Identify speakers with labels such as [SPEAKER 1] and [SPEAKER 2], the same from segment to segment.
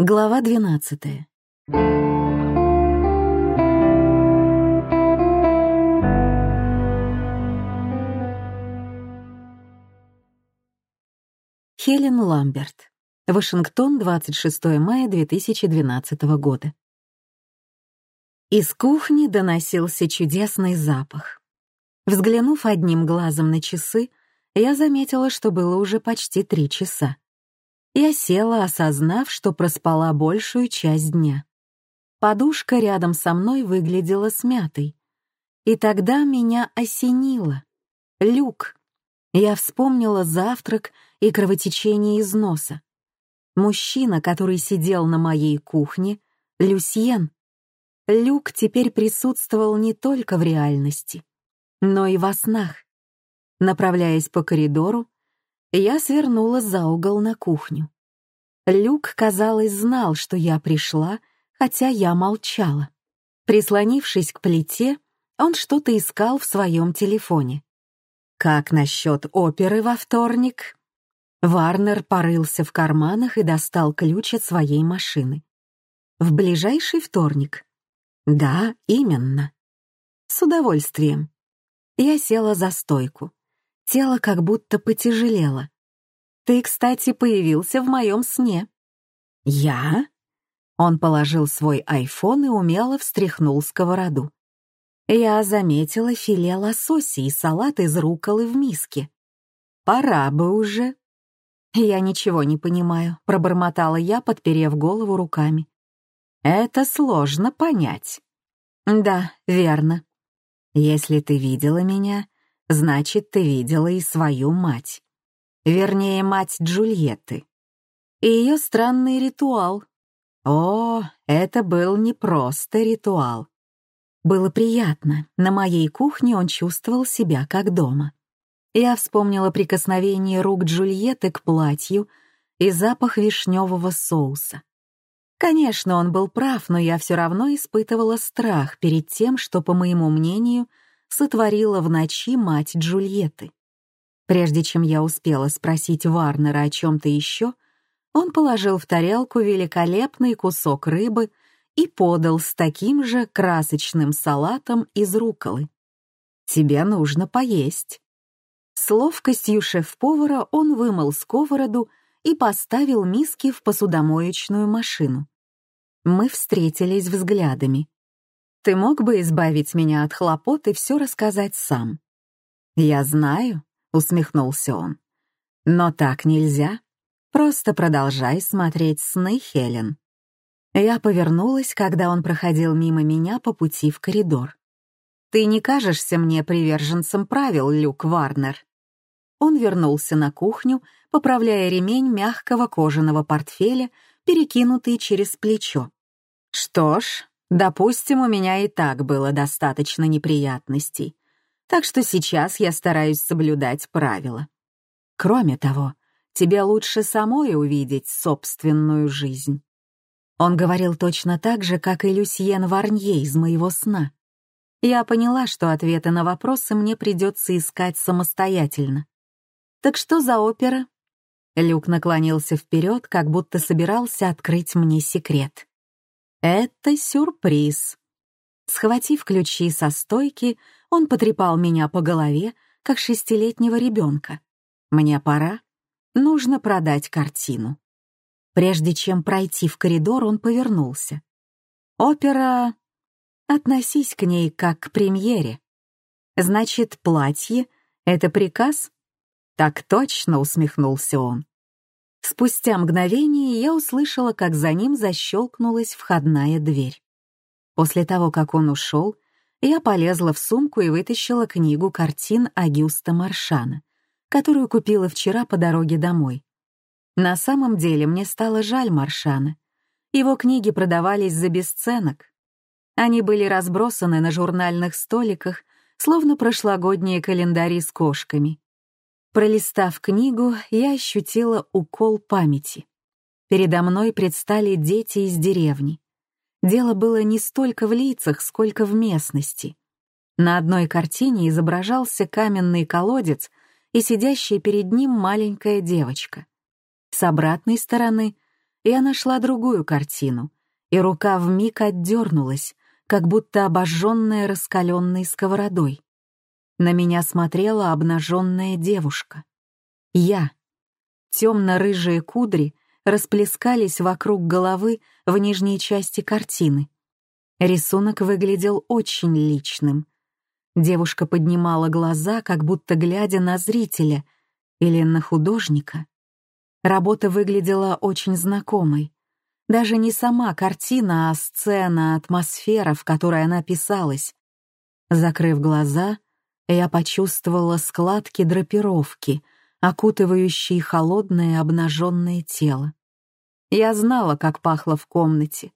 [SPEAKER 1] Глава 12. Хелен Ламберт. Вашингтон, 26 мая 2012 года. Из кухни доносился чудесный запах. Взглянув одним глазом на часы, я заметила, что было уже почти три часа. Я села, осознав, что проспала большую часть дня. Подушка рядом со мной выглядела смятой. И тогда меня осенило. Люк. Я вспомнила завтрак и кровотечение из носа. Мужчина, который сидел на моей кухне, Люсьен. Люк теперь присутствовал не только в реальности, но и во снах. Направляясь по коридору, я свернула за угол на кухню. Люк, казалось, знал, что я пришла, хотя я молчала. Прислонившись к плите, он что-то искал в своем телефоне. «Как насчет оперы во вторник?» Варнер порылся в карманах и достал ключ от своей машины. «В ближайший вторник?» «Да, именно». «С удовольствием». Я села за стойку. Тело как будто потяжелело. «Ты, кстати, появился в моем сне». «Я?» Он положил свой айфон и умело встряхнул сковороду. Я заметила филе лосося и салат из руколы в миске. «Пора бы уже». «Я ничего не понимаю», — пробормотала я, подперев голову руками. «Это сложно понять». «Да, верно. Если ты видела меня, значит, ты видела и свою мать. Вернее, мать Джульетты. И ее странный ритуал. О, это был не просто ритуал. Было приятно, на моей кухне он чувствовал себя как дома. Я вспомнила прикосновение рук Джульетты к платью и запах вишневого соуса. Конечно, он был прав, но я все равно испытывала страх перед тем, что, по моему мнению, сотворила в ночи мать Джульетты. Прежде чем я успела спросить Варнера о чем-то еще, он положил в тарелку великолепный кусок рыбы и подал с таким же красочным салатом из руколы. «Тебе нужно поесть». С ловкостью шеф-повара он вымыл сковороду и поставил миски в посудомоечную машину. Мы встретились взглядами. Ты мог бы избавить меня от хлопот и все рассказать сам?» «Я знаю», — усмехнулся он. «Но так нельзя. Просто продолжай смотреть сны, Хелен». Я повернулась, когда он проходил мимо меня по пути в коридор. «Ты не кажешься мне приверженцем правил, Люк Варнер». Он вернулся на кухню, поправляя ремень мягкого кожаного портфеля, перекинутый через плечо. «Что ж, Допустим, у меня и так было достаточно неприятностей, так что сейчас я стараюсь соблюдать правила. Кроме того, тебе лучше самой увидеть собственную жизнь. Он говорил точно так же, как и Люсьен Варнье из моего сна. Я поняла, что ответы на вопросы мне придется искать самостоятельно. «Так что за опера?» Люк наклонился вперед, как будто собирался открыть мне секрет. Это сюрприз. Схватив ключи со стойки, он потрепал меня по голове, как шестилетнего ребенка. Мне пора. Нужно продать картину. Прежде чем пройти в коридор, он повернулся. Опера... Относись к ней как к премьере. Значит, платье — это приказ? Так точно, усмехнулся он. Спустя мгновение я услышала, как за ним защелкнулась входная дверь. После того, как он ушел, я полезла в сумку и вытащила книгу картин Агюста Маршана, которую купила вчера по дороге домой. На самом деле мне стало жаль Маршана. Его книги продавались за бесценок. Они были разбросаны на журнальных столиках, словно прошлогодние календари с кошками. Пролистав книгу, я ощутила укол памяти. Передо мной предстали дети из деревни. Дело было не столько в лицах, сколько в местности. На одной картине изображался каменный колодец и сидящая перед ним маленькая девочка. С обратной стороны Я нашла другую картину, и рука вмиг отдернулась, как будто обожженная раскаленной сковородой. На меня смотрела обнаженная девушка. Я. Темно-рыжие кудри расплескались вокруг головы в нижней части картины. Рисунок выглядел очень личным. Девушка поднимала глаза, как будто глядя на зрителя или на художника. Работа выглядела очень знакомой. Даже не сама картина, а сцена, атмосфера, в которой она писалась. Закрыв глаза, я почувствовала складки драпировки, окутывающие холодное обнаженное тело. Я знала, как пахло в комнате,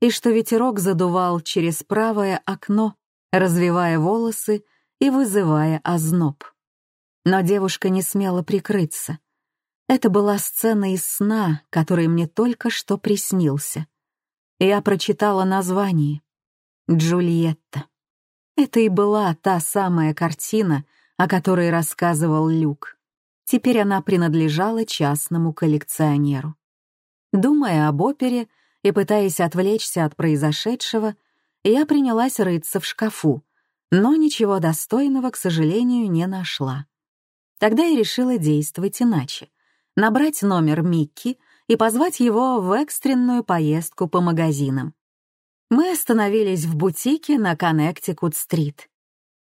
[SPEAKER 1] и что ветерок задувал через правое окно, развивая волосы и вызывая озноб. Но девушка не смела прикрыться. Это была сцена из сна, который мне только что приснился. Я прочитала название «Джульетта». Это и была та самая картина, о которой рассказывал Люк. Теперь она принадлежала частному коллекционеру. Думая об опере и пытаясь отвлечься от произошедшего, я принялась рыться в шкафу, но ничего достойного, к сожалению, не нашла. Тогда я решила действовать иначе набрать номер Микки и позвать его в экстренную поездку по магазинам. Мы остановились в бутике на Коннектикут-стрит.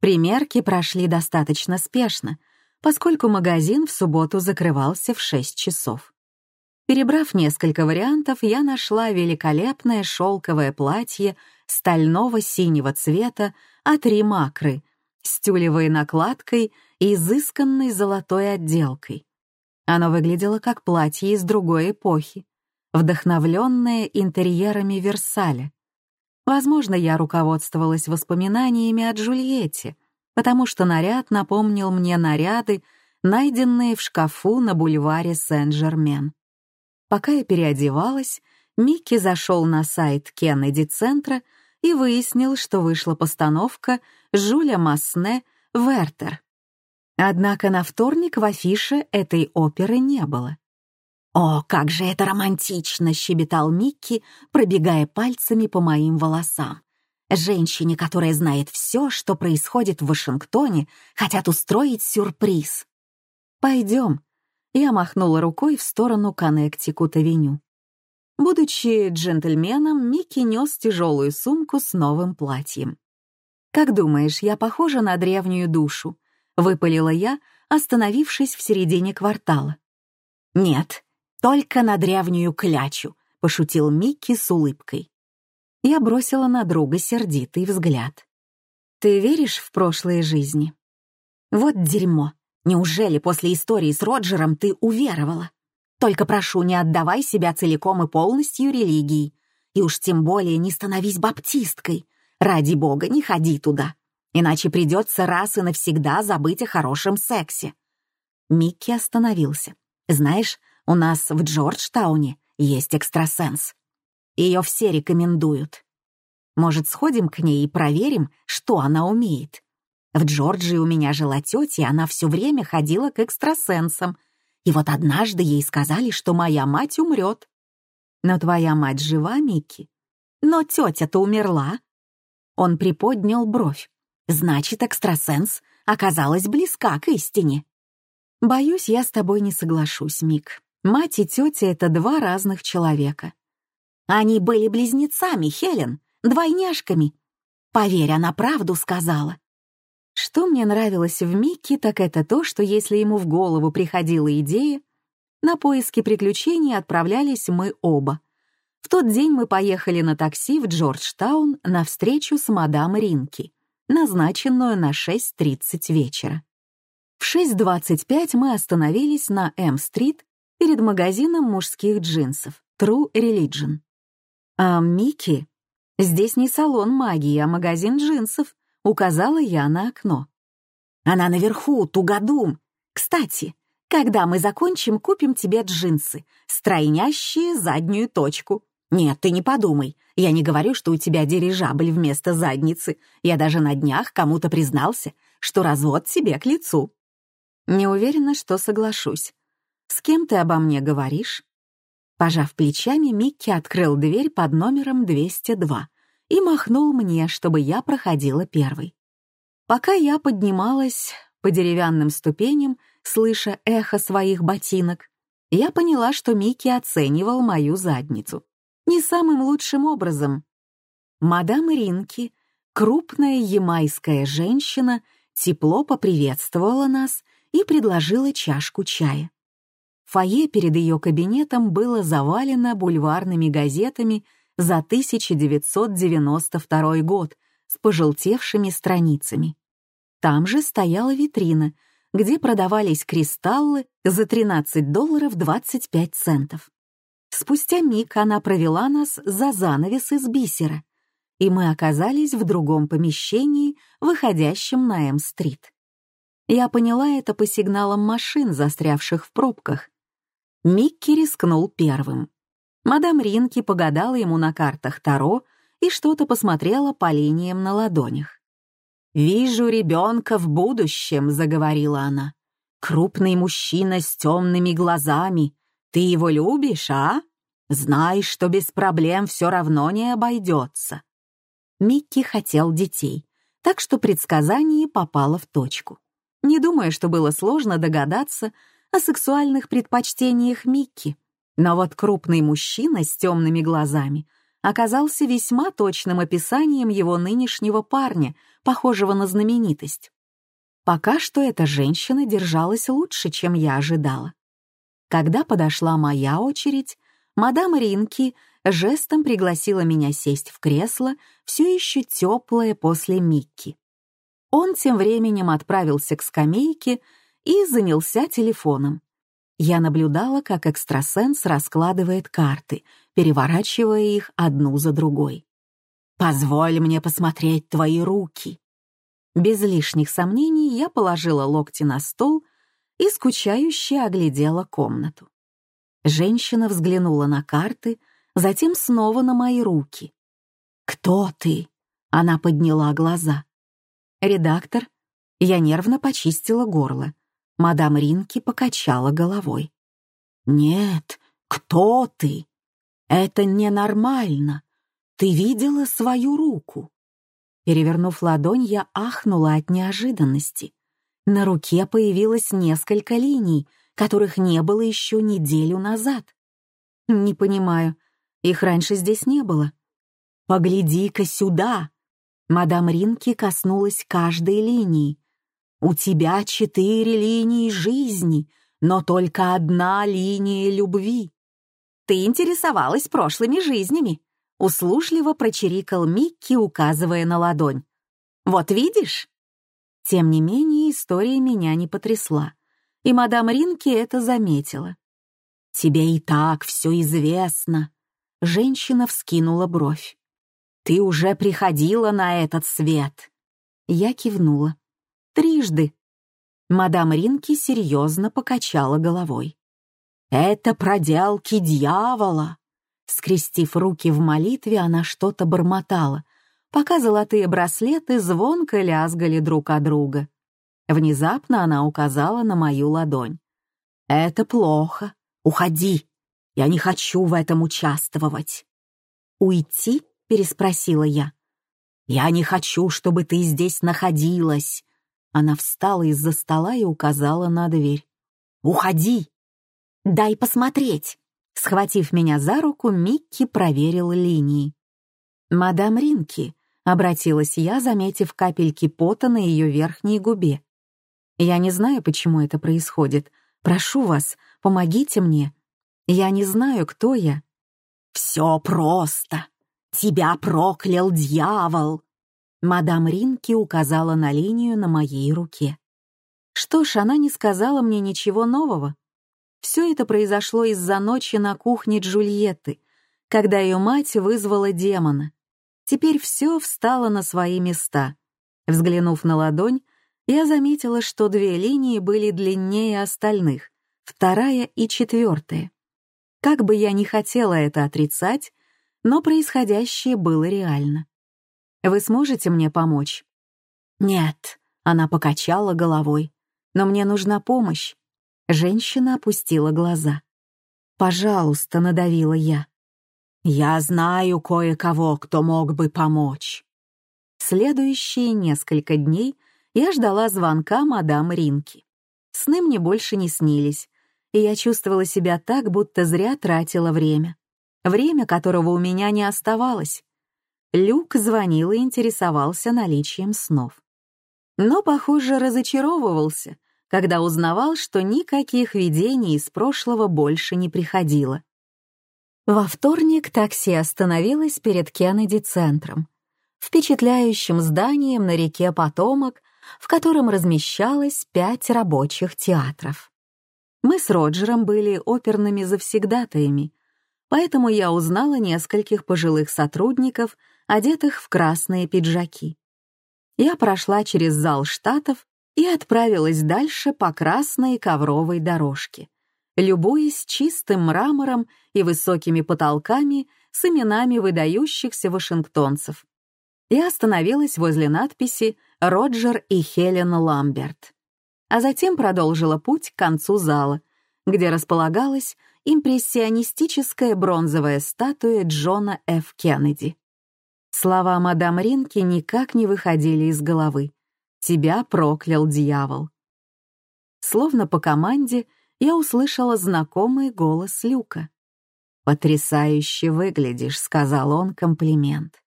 [SPEAKER 1] Примерки прошли достаточно спешно, поскольку магазин в субботу закрывался в 6 часов. Перебрав несколько вариантов, я нашла великолепное шелковое платье стального синего цвета от Римакры с тюлевой накладкой и изысканной золотой отделкой. Оно выглядело как платье из другой эпохи, вдохновленное интерьерами Версаля. Возможно, я руководствовалась воспоминаниями о Джульетте, потому что наряд напомнил мне наряды, найденные в шкафу на бульваре Сен-Жермен. Пока я переодевалась, Микки зашел на сайт Кеннеди-центра и выяснил, что вышла постановка «Жуля Масне Вертер», Однако на вторник в афише этой оперы не было. «О, как же это романтично!» — щебетал Микки, пробегая пальцами по моим волосам. «Женщине, которая знает все, что происходит в Вашингтоне, хотят устроить сюрприз». «Пойдем», — я махнула рукой в сторону Коннектикут-авеню. Будучи джентльменом, Микки нес тяжелую сумку с новым платьем. «Как думаешь, я похожа на древнюю душу?» — выпалила я, остановившись в середине квартала. «Нет, только на древнюю клячу», — пошутил Микки с улыбкой. Я бросила на друга сердитый взгляд. «Ты веришь в прошлые жизни?» «Вот дерьмо. Неужели после истории с Роджером ты уверовала? Только прошу, не отдавай себя целиком и полностью религии. И уж тем более не становись баптисткой. Ради бога, не ходи туда. Иначе придется раз и навсегда забыть о хорошем сексе. Микки остановился. Знаешь, у нас в Джорджтауне есть экстрасенс. Ее все рекомендуют. Может, сходим к ней и проверим, что она умеет? В Джорджии у меня жила тетя, и она все время ходила к экстрасенсам. И вот однажды ей сказали, что моя мать умрет. Но твоя мать жива, Микки? Но тетя-то умерла. Он приподнял бровь. Значит, экстрасенс оказалась близка к истине. Боюсь, я с тобой не соглашусь, Мик. Мать и тетя — это два разных человека. Они были близнецами, Хелен, двойняшками. Поверь, она правду сказала. Что мне нравилось в Микке, так это то, что если ему в голову приходила идея, на поиски приключений отправлялись мы оба. В тот день мы поехали на такси в Джорджтаун на встречу с мадам Ринки назначенную на 6.30 вечера. В 6.25 мы остановились на М-стрит перед магазином мужских джинсов True Religion. «А Микки? Здесь не салон магии, а магазин джинсов», — указала я на окно. «Она наверху, тугодум. Кстати, когда мы закончим, купим тебе джинсы, стройнящие заднюю точку. Нет, ты не подумай, я не говорю, что у тебя дирижабль вместо задницы. Я даже на днях кому-то признался, что развод тебе к лицу. Не уверена, что соглашусь. С кем ты обо мне говоришь? Пожав плечами, Микки открыл дверь под номером 202 и махнул мне, чтобы я проходила первой. Пока я поднималась по деревянным ступеням, слыша эхо своих ботинок, я поняла, что Микки оценивал мою задницу. Не самым лучшим образом. Мадам Ринки, крупная ямайская женщина, тепло поприветствовала нас и предложила чашку чая. Фойе перед ее кабинетом было завалено бульварными газетами за 1992 год с пожелтевшими страницами. Там же стояла витрина, где продавались кристаллы за 13 долларов 25 центов. Спустя миг она провела нас за занавес из бисера, и мы оказались в другом помещении, выходящем на М-стрит. Я поняла это по сигналам машин, застрявших в пробках. Микки рискнул первым. Мадам Ринки погадала ему на картах Таро и что-то посмотрела по линиям на ладонях. «Вижу ребенка в будущем», — заговорила она. «Крупный мужчина с темными глазами. Ты его любишь, а? Знаешь, что без проблем все равно не обойдется». Микки хотел детей, так что предсказание попало в точку. Не думаю, что было сложно догадаться о сексуальных предпочтениях Микки, но вот крупный мужчина с темными глазами — оказался весьма точным описанием его нынешнего парня, похожего на знаменитость. Пока что эта женщина держалась лучше, чем я ожидала. Когда подошла моя очередь, мадам Ринки жестом пригласила меня сесть в кресло, все еще теплое после Микки. Он тем временем отправился к скамейке и занялся телефоном. Я наблюдала, как экстрасенс раскладывает карты, переворачивая их одну за другой. «Позволь мне посмотреть твои руки». Без лишних сомнений я положила локти на стол и скучающе оглядела комнату. Женщина взглянула на карты, затем снова на мои руки. «Кто ты?» — она подняла глаза. «Редактор». Я нервно почистила горло. Мадам Ринки покачала головой. «Нет, кто ты? Это ненормально. Ты видела свою руку?» Перевернув ладонь, я ахнула от неожиданности. На руке появилось несколько линий, которых не было еще неделю назад. «Не понимаю, их раньше здесь не было». «Погляди-ка сюда!» Мадам Ринки коснулась каждой линии. «У тебя четыре линии жизни, но только одна линия любви. Ты интересовалась прошлыми жизнями», — услужливо прочирикал Микки, указывая на ладонь. «Вот видишь?» Тем не менее, история меня не потрясла, и мадам Ринки это заметила. «Тебе и так все известно», — женщина вскинула бровь. «Ты уже приходила на этот свет». Я кивнула. «Трижды». Мадам Ринки серьезно покачала головой. «Это проделки дьявола!» Скрестив руки в молитве, она что-то бормотала, пока золотые браслеты звонко лязгали друг от друга. Внезапно она указала на мою ладонь. «Это плохо. Уходи. Я не хочу в этом участвовать». «Уйти?» — переспросила я. «Я не хочу, чтобы ты здесь находилась». Она встала из-за стола и указала на дверь. «Уходи!» «Дай посмотреть!» Схватив меня за руку, Микки проверил линии. «Мадам Ринки», — обратилась я, заметив капельки пота на ее верхней губе. «Я не знаю, почему это происходит. Прошу вас, помогите мне. Я не знаю, кто я». «Все просто. Тебя проклял дьявол!» Мадам Ринки указала на линию на моей руке. Что ж, она не сказала мне ничего нового. Все это произошло из-за ночи на кухне Джульетты, когда ее мать вызвала демона. Теперь все встало на свои места. Взглянув на ладонь, я заметила, что две линии были длиннее остальных, вторая и четвертая. Как бы я ни хотела это отрицать, но происходящее было реально. «Вы сможете мне помочь?» «Нет», — она покачала головой, «но мне нужна помощь. Женщина опустила глаза. «Пожалуйста», — надавила я. «Я знаю кое-кого, кто мог бы помочь». Следующие несколько дней я ждала звонка мадам Ринки. Сны мне больше не снились, и я чувствовала себя так, будто зря тратила время. Время, которого у меня не оставалось. Люк звонил и интересовался наличием снов. Но, похоже, разочаровывался, когда узнавал, что никаких видений из прошлого больше не приходило. Во вторник такси остановилось перед Кеннеди-центром, впечатляющим зданием на реке Потомок, в котором размещалось пять рабочих театров. Мы с Роджером были оперными завсегдатаями, поэтому я узнала нескольких пожилых сотрудников, одетых в красные пиджаки. Я прошла через зал штатов и отправилась дальше по красной ковровой дорожке любуясь чистым мрамором и высокими потолками с именами выдающихся вашингтонцев. Я остановилась возле надписи «Роджер и Хелен Ламберт», а затем продолжила путь к концу зала, где располагалась импрессионистическая бронзовая статуя Джона Ф. Кеннеди. Слова мадам Ринки никак не выходили из головы. «Тебя проклял дьявол». Словно по команде — я услышала знакомый голос Люка. «Потрясающе выглядишь», — сказал он комплимент.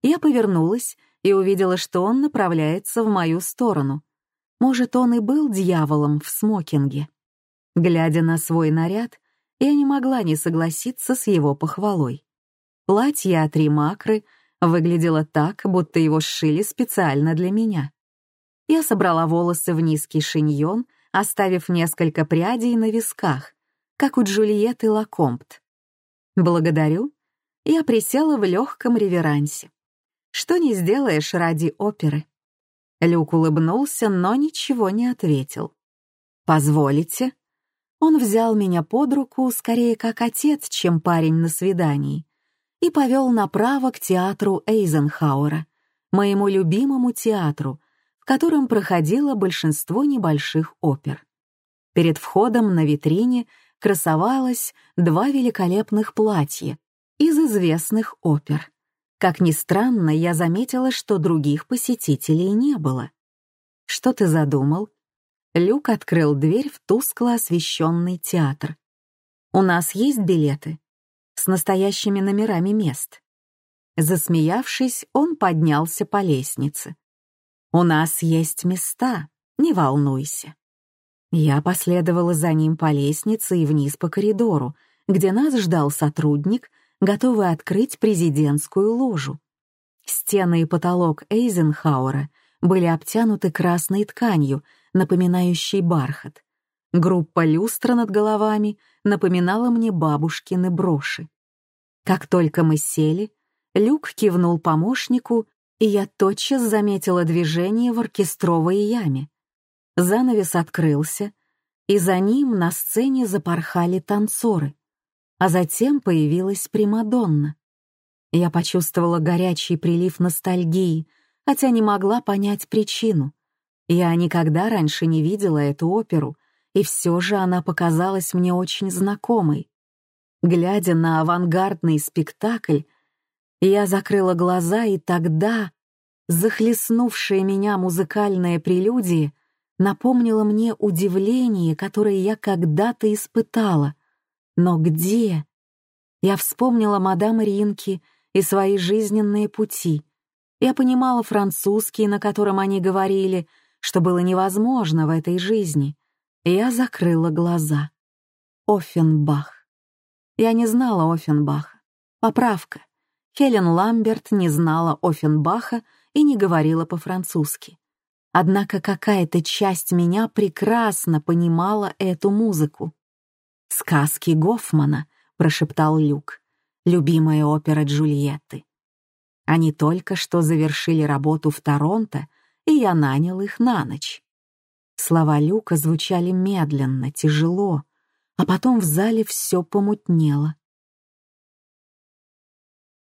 [SPEAKER 1] Я повернулась и увидела, что он направляется в мою сторону. Может, он и был дьяволом в смокинге. Глядя на свой наряд, я не могла не согласиться с его похвалой. Платье от Римакры выглядело так, будто его сшили специально для меня. Я собрала волосы в низкий шиньон оставив несколько прядей на висках, как у Джульетты Лакомпт. «Благодарю», я присела в легком реверансе. «Что не сделаешь ради оперы?» Люк улыбнулся, но ничего не ответил. «Позволите?» Он взял меня под руку скорее как отец, чем парень на свидании, и повел направо к театру Эйзенхауэра, моему любимому театру, котором проходило большинство небольших опер. Перед входом на витрине красовалось два великолепных платья из известных опер. Как ни странно, я заметила, что других посетителей не было. «Что ты задумал?» Люк открыл дверь в тускло освещенный театр. «У нас есть билеты?» «С настоящими номерами мест». Засмеявшись, он поднялся по лестнице. У нас есть места, не волнуйся». Я последовала за ним по лестнице и вниз по коридору, где нас ждал сотрудник, готовый открыть президентскую ложу. Стены и потолок Эйзенхауэра были обтянуты красной тканью, напоминающей бархат. Группа люстра над головами напоминала мне бабушкины броши. Как только мы сели, Люк кивнул помощнику, и я тотчас заметила движение в оркестровой яме. Занавес открылся, и за ним на сцене запорхали танцоры, а затем появилась Примадонна. Я почувствовала горячий прилив ностальгии, хотя не могла понять причину. Я никогда раньше не видела эту оперу, и все же она показалась мне очень знакомой. Глядя на авангардный спектакль, я закрыла глаза, и тогда захлестнувшая меня музыкальная прелюдия напомнила мне удивление, которое я когда-то испытала. Но где? Я вспомнила мадам Ринки и свои жизненные пути. Я понимала французский, на котором они говорили, что было невозможно в этой жизни. Я закрыла глаза. Оффенбах. Я не знала Оффенбаха. Поправка. Хелен Ламберт не знала Оффенбаха и не говорила по-французски. Однако какая-то часть меня прекрасно понимала эту музыку. «Сказки Гофмана», — прошептал Люк, любимая опера Джульетты. Они только что завершили работу в Торонто, и я нанял их на ночь. Слова Люка звучали медленно, тяжело, а потом в зале все помутнело.